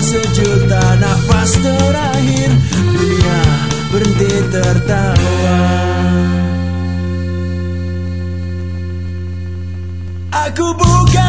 Sejuta nafas terakhir Dunia berhenti tertawa Aku bukan.